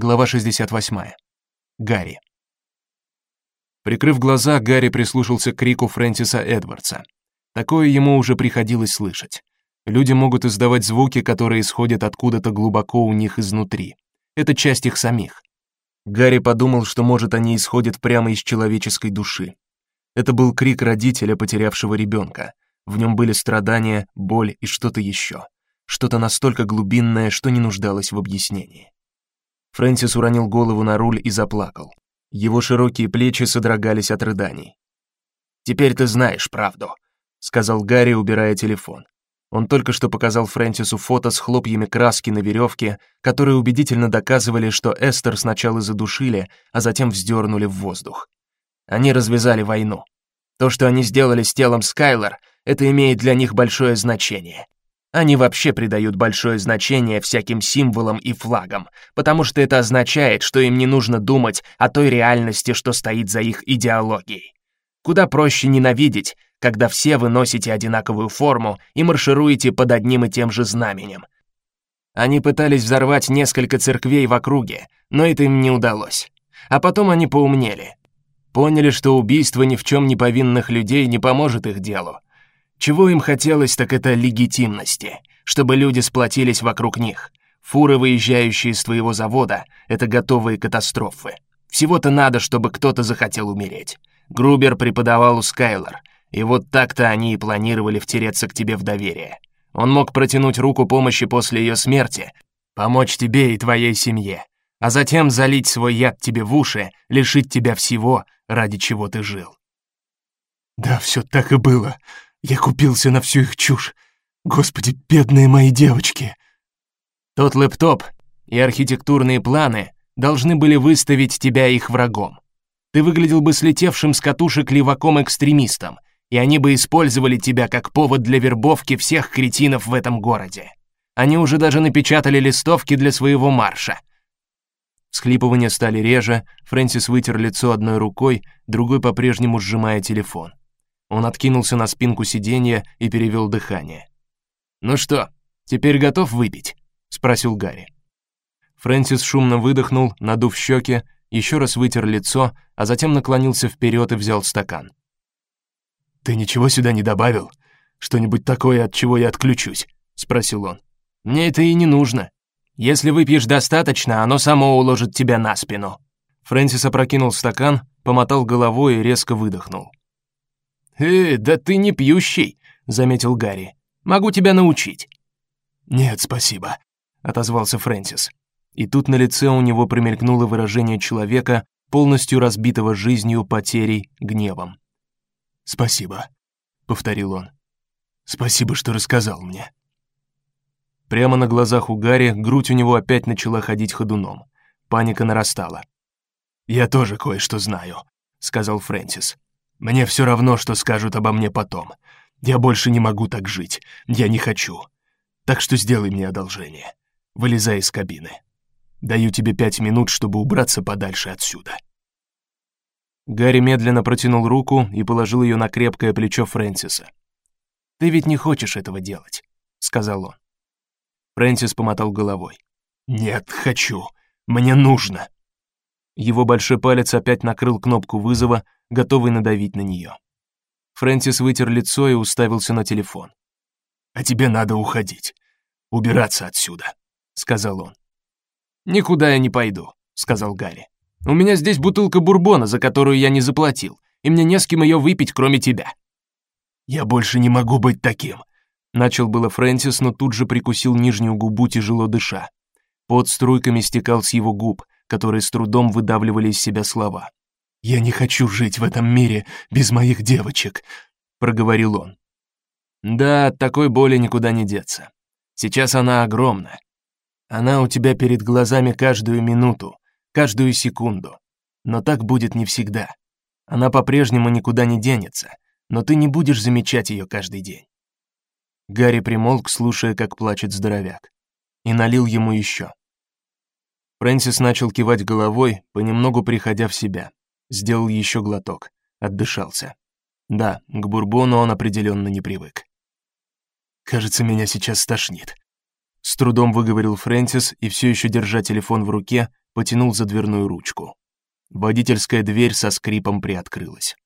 Глава 68. Гарри. Прикрыв глаза, Гарри прислушался к крику Фрэнсиса Эдвардса. Такое ему уже приходилось слышать. Люди могут издавать звуки, которые исходят откуда-то глубоко у них изнутри. Это часть их самих. Гарри подумал, что может они исходят прямо из человеческой души. Это был крик родителя, потерявшего ребенка. В нем были страдания, боль и что-то еще, что-то настолько глубинное, что не нуждалось в объяснении. Фрэнсис уронил голову на руль и заплакал. Его широкие плечи содрогались от рыданий. Теперь ты знаешь правду, сказал Гарри, убирая телефон. Он только что показал Фрэнсису фото с хлопьями краски на веревке, которые убедительно доказывали, что Эстер сначала задушили, а затем вздернули в воздух. Они развязали войну. То, что они сделали с телом Скайлер, это имеет для них большое значение. Они вообще придают большое значение всяким символам и флагам, потому что это означает, что им не нужно думать о той реальности, что стоит за их идеологией. Куда проще ненавидеть, когда все вы носите одинаковую форму и маршируете под одним и тем же знаменем. Они пытались взорвать несколько церквей в округе, но это им не удалось. А потом они поумнели. Поняли, что убийство ни в чем не повинных людей не поможет их делу, чего им хотелось, так это легитимности, чтобы люди сплотились вокруг них. Фуры, выезжающие из твоего завода, это готовые катастрофы. Всего-то надо, чтобы кто-то захотел умереть. Грубер преподавал у Скайлер, и вот так-то они и планировали втереться к тебе в доверие. Он мог протянуть руку помощи после ее смерти, помочь тебе и твоей семье, а затем залить свой яд тебе в уши, лишить тебя всего, ради чего ты жил. Да, все так и было. Я купился на всю их чушь. Господи, бедные мои девочки. Тот лэптоп и архитектурные планы должны были выставить тебя их врагом. Ты выглядел бы слетевшим с катушек леваком-экстремистом, и они бы использовали тебя как повод для вербовки всех кретинов в этом городе. Они уже даже напечатали листовки для своего марша. Схлипывания стали реже, Фрэнсис вытер лицо одной рукой, другой по-прежнему сжимая телефон. Он откинулся на спинку сиденья и перевел дыхание. "Ну что, теперь готов выпить?" спросил Гарри. Фрэнсис шумно выдохнул, надув щеки, еще раз вытер лицо, а затем наклонился вперед и взял стакан. Ты ничего сюда не добавил? Что-нибудь такое, от чего я отключусь? спросил он. Мне это и не нужно. Если выпьешь достаточно, оно само уложит тебя на спину. Фрэнсис опрокинул стакан, помотал головой и резко выдохнул. «Э, да ты не пьющий», — заметил Гарри. «Могу тебя научить». «Нет, спасибо», — отозвался Фрэнсис. И тут на лице у него промелькнуло выражение человека, полностью разбитого жизнью, потерей, гневом. «Спасибо», — повторил он. «Спасибо, что рассказал мне». Прямо на глазах у Гарри грудь у него опять начала ходить ходуном. Паника нарастала. «Я тоже кое-что знаю», — сказал Фрэнсис. Мне все равно, что скажут обо мне потом. Я больше не могу так жить. Я не хочу. Так что сделай мне одолжение. Вылезай из кабины. Даю тебе пять минут, чтобы убраться подальше отсюда. Гарри медленно протянул руку и положил ее на крепкое плечо Фрэнсиса. Ты ведь не хочешь этого делать, сказал он. Фрэнсис помотал головой. Нет, хочу. Мне нужно. Его большой палец опять накрыл кнопку вызова, готовый надавить на нее. Фрэнсис вытер лицо и уставился на телефон. А тебе надо уходить, убираться отсюда, сказал он. Никуда я не пойду, сказал Гарри. У меня здесь бутылка бурбона, за которую я не заплатил, и мне не с кем ее выпить, кроме тебя. Я больше не могу быть таким, начал было Фрэнсис, но тут же прикусил нижнюю губу, тяжело дыша. Под струйками стекал с его губ, которые с трудом выдавливали из себя слова. «Я не хочу жить в этом мире без моих девочек», — проговорил он. «Да, от такой боли никуда не деться. Сейчас она огромна. Она у тебя перед глазами каждую минуту, каждую секунду. Но так будет не всегда. Она по-прежнему никуда не денется, но ты не будешь замечать ее каждый день». Гарри примолк, слушая, как плачет здоровяк, и налил ему еще. Фрэнсис начал кивать головой, понемногу приходя в себя. Сделал еще глоток, отдышался. Да, к бурбону он определенно не привык. Кажется, меня сейчас стошнит. С трудом выговорил Фрэнсис и все еще держа телефон в руке, потянул за дверную ручку. Водительская дверь со скрипом приоткрылась.